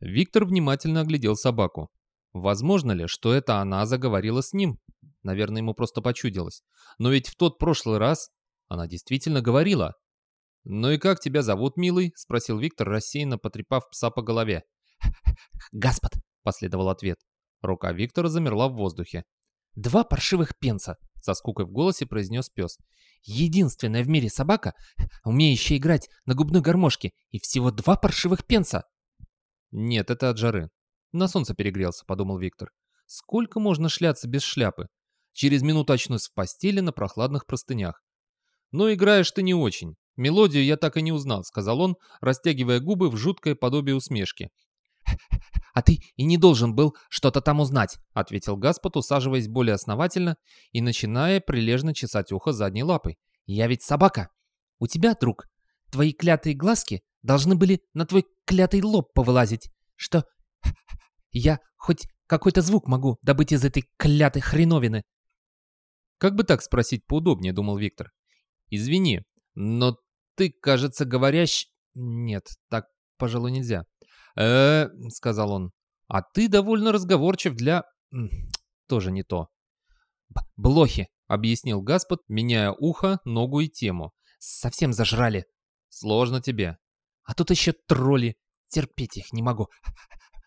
Виктор внимательно оглядел собаку. Возможно ли, что это она заговорила с ним? Наверное, ему просто почудилось. Но ведь в тот прошлый раз она действительно говорила. «Ну и как тебя зовут, милый?» — спросил Виктор, рассеянно потрепав пса по голове. «Гаспод», — последовал ответ. Рука Виктора замерла в воздухе. «Два паршивых пенса», — со скукой в голосе произнес пес. «Единственная в мире собака, умеющая играть на губной гармошке, и всего два паршивых пенса». «Нет, это от жары. На солнце перегрелся», — подумал Виктор. «Сколько можно шляться без шляпы? Через минуту очнусь в постели на прохладных простынях. Но играешь ты не очень. Мелодию я так и не узнал», — сказал он, растягивая губы в жуткое подобие усмешки. «А ты и не должен был что-то там узнать», — ответил Гаспод, усаживаясь более основательно и начиная прилежно чесать ухо задней лапой. «Я ведь собака. У тебя, друг, твои клятые глазки должны были на твой клятый лоб повылазить, что я хоть какой-то звук могу добыть из этой клятой хреновины». «Как бы так спросить поудобнее», — думал Виктор. «Извини, но ты, кажется, говорящ...» «Нет, так, пожалуй, нельзя э сказал он. «А ты довольно разговорчив для...» «Тоже не то». «Блохи», — объяснил Гаспод, меняя ухо, ногу и тему. «Совсем зажрали». «Сложно тебе». «А тут еще тролли. Терпеть их не могу.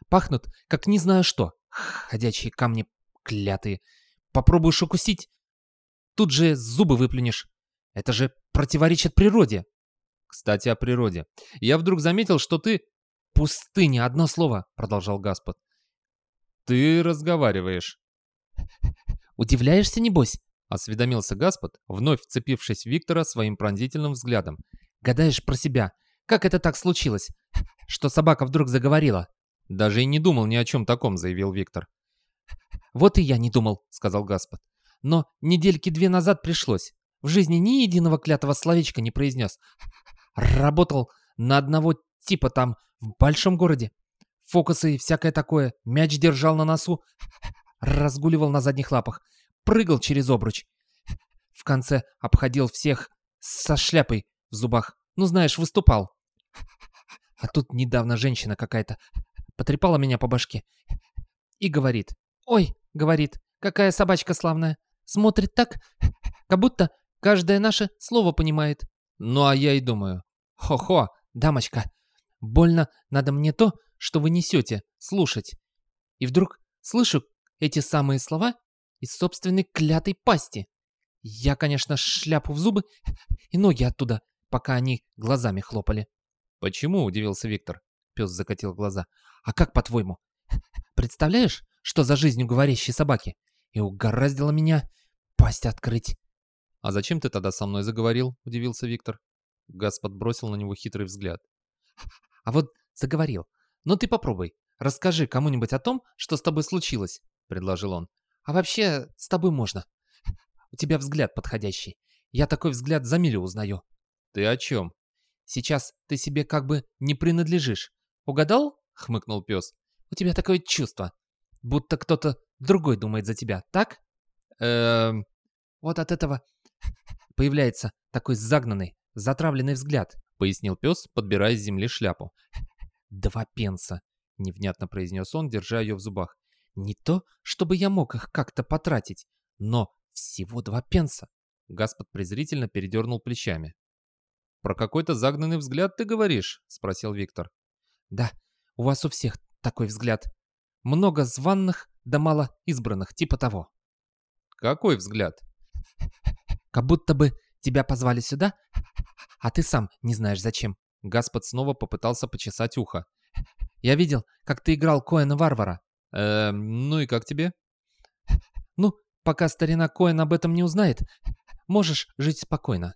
Пахнут, как не знаю что. Ходячие камни клятые. Попробуешь укусить, тут же зубы выплюнешь. Это же противоречит природе». «Кстати, о природе. Я вдруг заметил, что ты «Пустыня, одно слово», — продолжал Гаспод. «Ты разговариваешь». «Удивляешься, небось?» — осведомился Гаспод, вновь вцепившись в Виктора своим пронзительным взглядом. «Гадаешь про себя. Как это так случилось, что собака вдруг заговорила?» «Даже и не думал ни о чем таком», — заявил Виктор. «Вот и я не думал», — сказал Гаспод. «Но недельки две назад пришлось. В жизни ни единого клятого словечка не произнес. Работал на одного типа там в большом городе. Фокусы и всякое такое. Мяч держал на носу. Разгуливал на задних лапах. Прыгал через обруч. В конце обходил всех со шляпой в зубах. Ну, знаешь, выступал. А тут недавно женщина какая-то потрепала меня по башке и говорит. «Ой», — говорит, — «какая собачка славная. Смотрит так, как будто каждое наше слово понимает». Ну, а я и думаю. «Хо-хо, дамочка, Больно надо мне то, что вы несете, слушать. И вдруг слышу эти самые слова из собственной клятой пасти. Я, конечно, шляпу в зубы и ноги оттуда, пока они глазами хлопали. «Почему?» — удивился Виктор. Пес закатил глаза. «А как, по-твоему? Представляешь, что за жизнь у говорящей собаки? И угораздило меня пасть открыть». «А зачем ты тогда со мной заговорил?» — удивился Виктор. Газ подбросил на него хитрый взгляд. А вот заговорил. Ну ты попробуй. Расскажи кому-нибудь о том, что с тобой случилось, предложил он. А вообще, с тобой можно. У тебя взгляд подходящий. Я такой взгляд за милю узнаю. Ты о чем? Сейчас ты себе как бы не принадлежишь. Угадал? Хмыкнул пес. У тебя такое чувство, будто кто-то другой думает за тебя, так? Эм... Вот от этого появляется такой загнанный, затравленный взгляд пояснил пес, подбирая с земли шляпу. «Два пенса», — невнятно произнес он, держа ее в зубах. «Не то, чтобы я мог их как-то потратить, но всего два пенса». Гаспод презрительно передернул плечами. «Про какой-то загнанный взгляд ты говоришь?» — спросил Виктор. «Да, у вас у всех такой взгляд. Много званных, да мало избранных, типа того». «Какой взгляд?» «Как будто бы тебя позвали сюда, а ты сам не знаешь зачем». Гаспод снова попытался почесать ухо. «Я видел, как ты играл Коэна-варвара». «Эм, ну и как тебе?» «Ну, пока старина Коэн об этом не узнает, можешь жить спокойно.